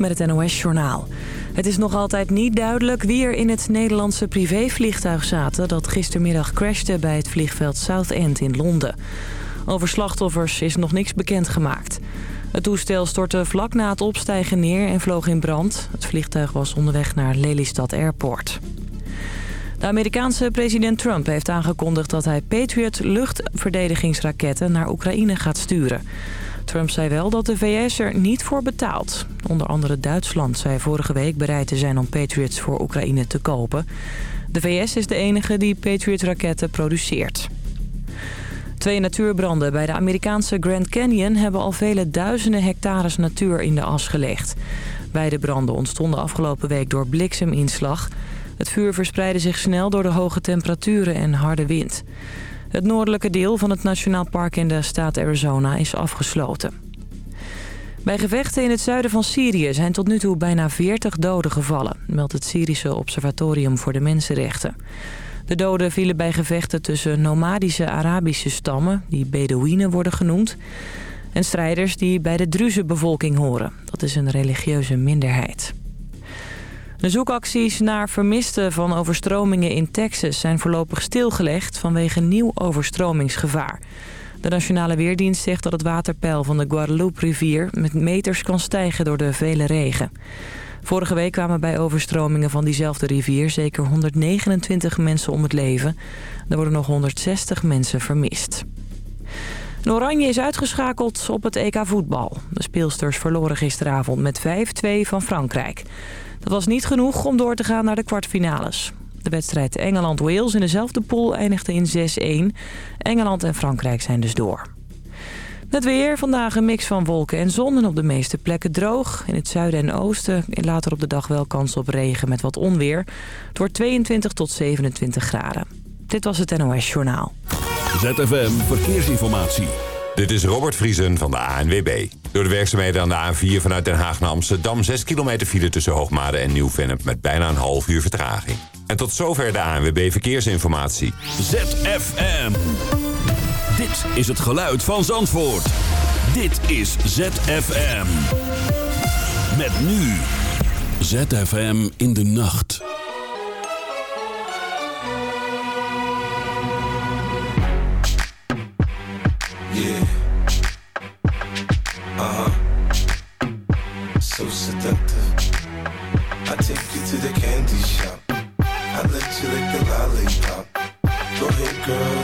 met het NOS-journaal. Het is nog altijd niet duidelijk wie er in het Nederlandse privévliegtuig zaten... dat gistermiddag crashte bij het vliegveld Southend in Londen. Over slachtoffers is nog niks bekendgemaakt. Het toestel stortte vlak na het opstijgen neer en vloog in brand. Het vliegtuig was onderweg naar Lelystad Airport. De Amerikaanse president Trump heeft aangekondigd dat hij Patriot luchtverdedigingsraketten naar Oekraïne gaat sturen. Trump zei wel dat de VS er niet voor betaalt. Onder andere Duitsland zei vorige week bereid te zijn om Patriots voor Oekraïne te kopen. De VS is de enige die Patriot-raketten produceert. Twee natuurbranden bij de Amerikaanse Grand Canyon hebben al vele duizenden hectares natuur in de as gelegd. Beide branden ontstonden afgelopen week door blikseminslag. Het vuur verspreidde zich snel door de hoge temperaturen en harde wind. Het noordelijke deel van het Nationaal Park in de staat Arizona is afgesloten. Bij gevechten in het zuiden van Syrië zijn tot nu toe bijna 40 doden gevallen... meldt het Syrische Observatorium voor de Mensenrechten. De doden vielen bij gevechten tussen nomadische Arabische stammen... die Bedouinen worden genoemd... en strijders die bij de Druze-bevolking horen. Dat is een religieuze minderheid. De zoekacties naar vermisten van overstromingen in Texas zijn voorlopig stilgelegd vanwege nieuw overstromingsgevaar. De Nationale Weerdienst zegt dat het waterpeil van de Guadalupe-rivier met meters kan stijgen door de vele regen. Vorige week kwamen bij overstromingen van diezelfde rivier zeker 129 mensen om het leven. Er worden nog 160 mensen vermist. Oranje is uitgeschakeld op het EK voetbal. De speelsters verloren gisteravond met 5-2 van Frankrijk. Dat was niet genoeg om door te gaan naar de kwartfinales. De wedstrijd Engeland-Wales in dezelfde pool eindigde in 6-1. Engeland en Frankrijk zijn dus door. Het weer, vandaag een mix van wolken en zon en op de meeste plekken droog. In het zuiden en oosten en later op de dag wel kans op regen met wat onweer. Het wordt 22 tot 27 graden. Dit was het NOS Journaal. ZFM Verkeersinformatie. Dit is Robert Vriesen van de ANWB. Door de werkzaamheden aan de A4 vanuit Den Haag naar Amsterdam... 6 kilometer file tussen Hoogmade en Nieuw-Vennep... met bijna een half uur vertraging. En tot zover de ANWB Verkeersinformatie. ZFM. Dit is het geluid van Zandvoort. Dit is ZFM. Met nu. ZFM in de nacht. So seductive. I take you to the candy shop. I let you lick the lollipop. Go ahead, girl,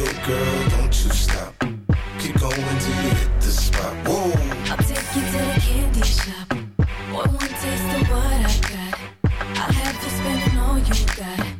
it, girl, don't you stop. Keep going till you hit the spot. Whoa. I'll take you to the candy shop. One, one taste of what I got. I'll have you spending all you got.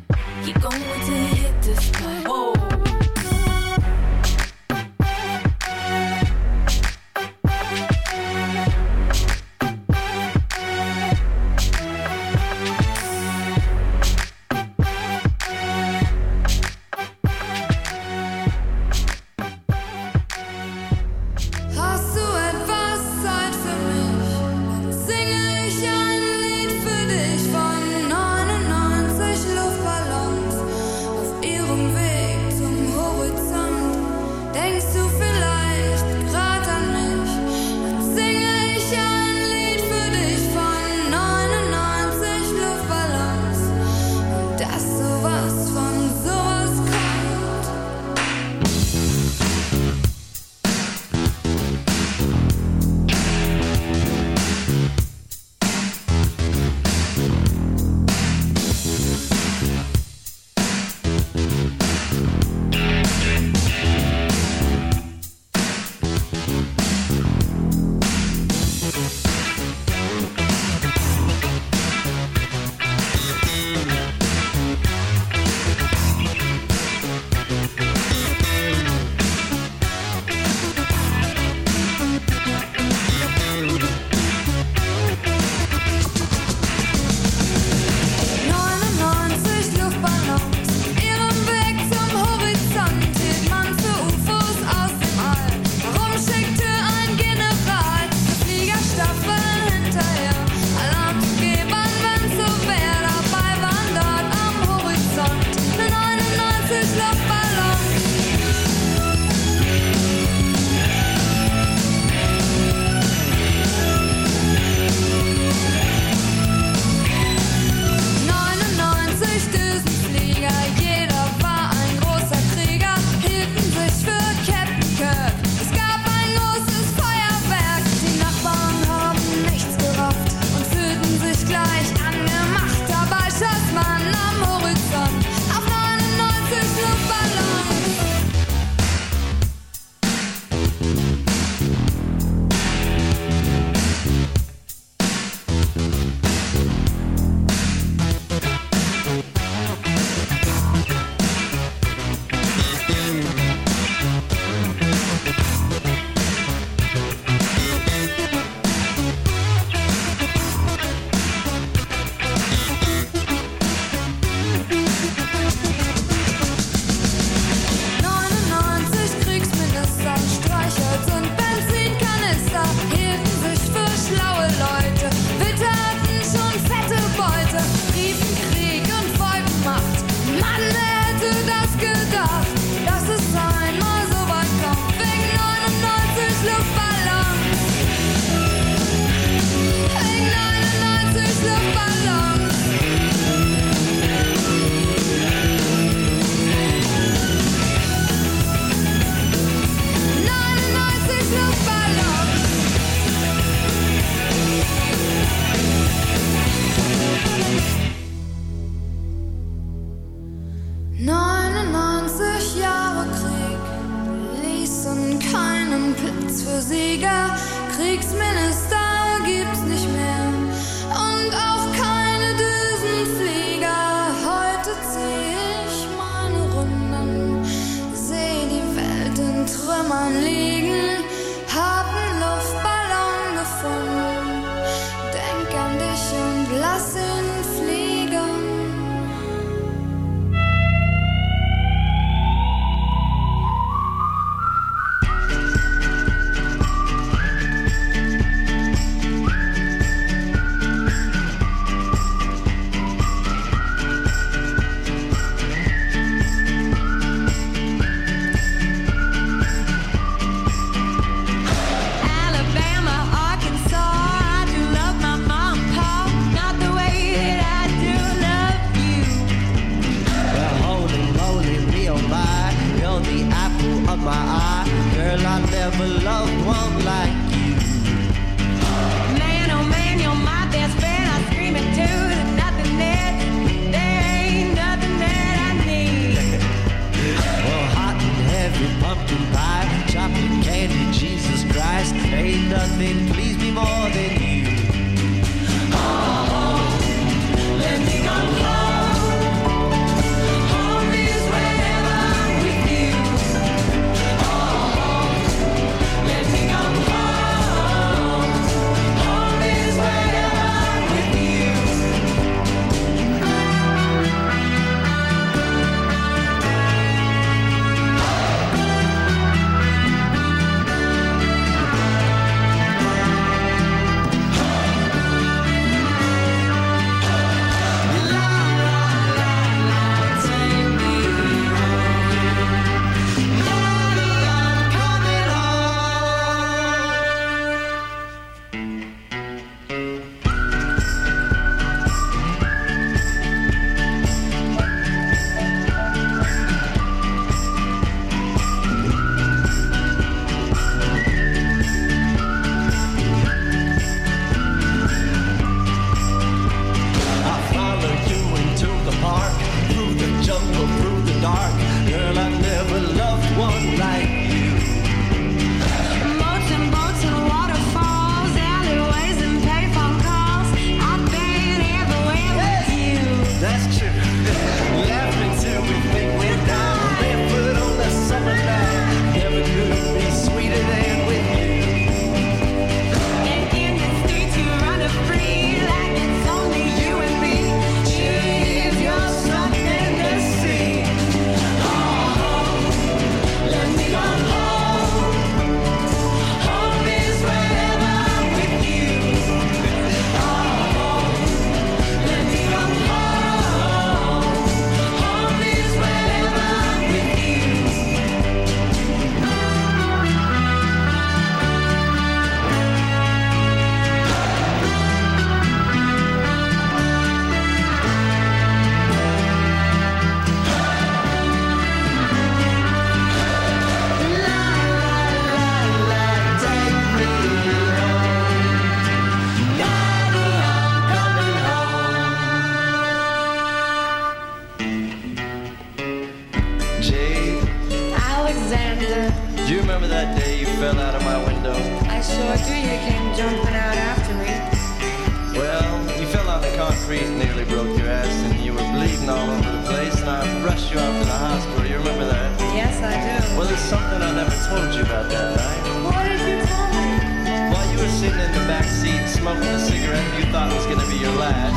smoking a cigarette you thought was gonna be your last.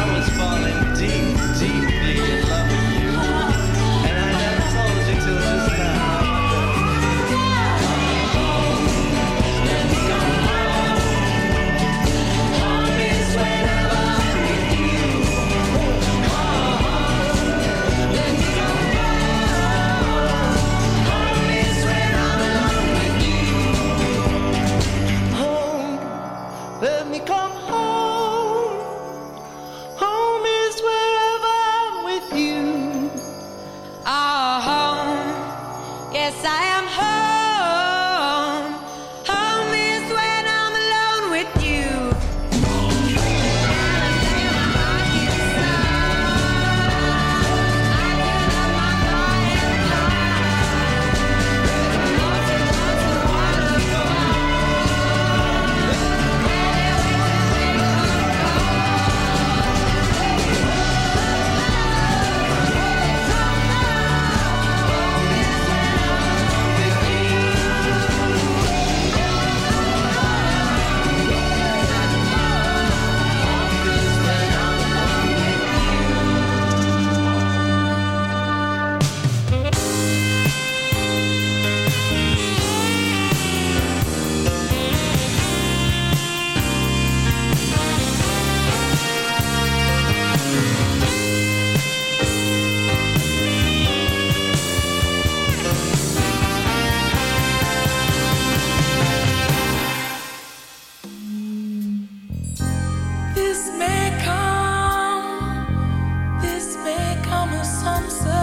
I was falling deep, deeply in love. I'm sorry.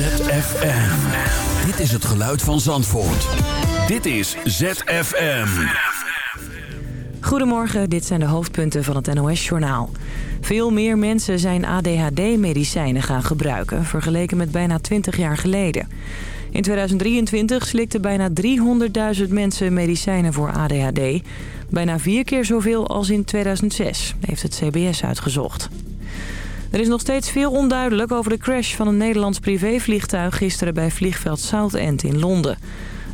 ZFM. Dit is het geluid van Zandvoort. Dit is ZFM. Goedemorgen, dit zijn de hoofdpunten van het NOS-journaal. Veel meer mensen zijn ADHD-medicijnen gaan gebruiken... vergeleken met bijna 20 jaar geleden. In 2023 slikten bijna 300.000 mensen medicijnen voor ADHD. Bijna vier keer zoveel als in 2006, heeft het CBS uitgezocht. Er is nog steeds veel onduidelijk over de crash van een Nederlands privévliegtuig gisteren bij vliegveld Southend in Londen.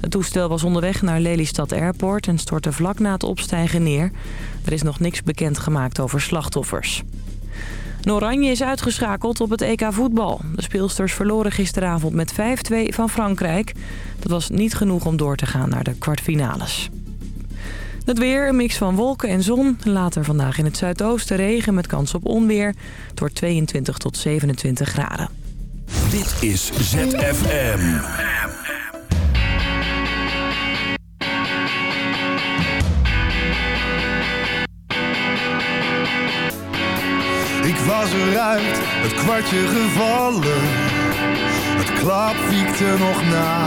Het toestel was onderweg naar Lelystad Airport en stortte vlak na het opstijgen neer. Er is nog niks bekend gemaakt over slachtoffers. De Oranje is uitgeschakeld op het EK voetbal. De speelsters verloren gisteravond met 5-2 van Frankrijk. Dat was niet genoeg om door te gaan naar de kwartfinales. Het weer, een mix van wolken en zon. Later vandaag in het zuidoosten regen met kans op onweer. Het wordt 22 tot 27 graden. Dit is ZFM. Ik was eruit, het kwartje gevallen. Het klap wiekte nog na.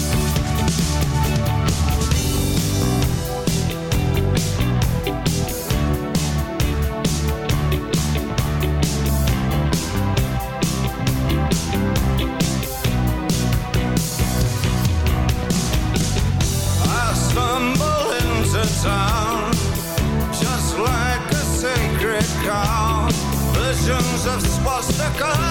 of supposed to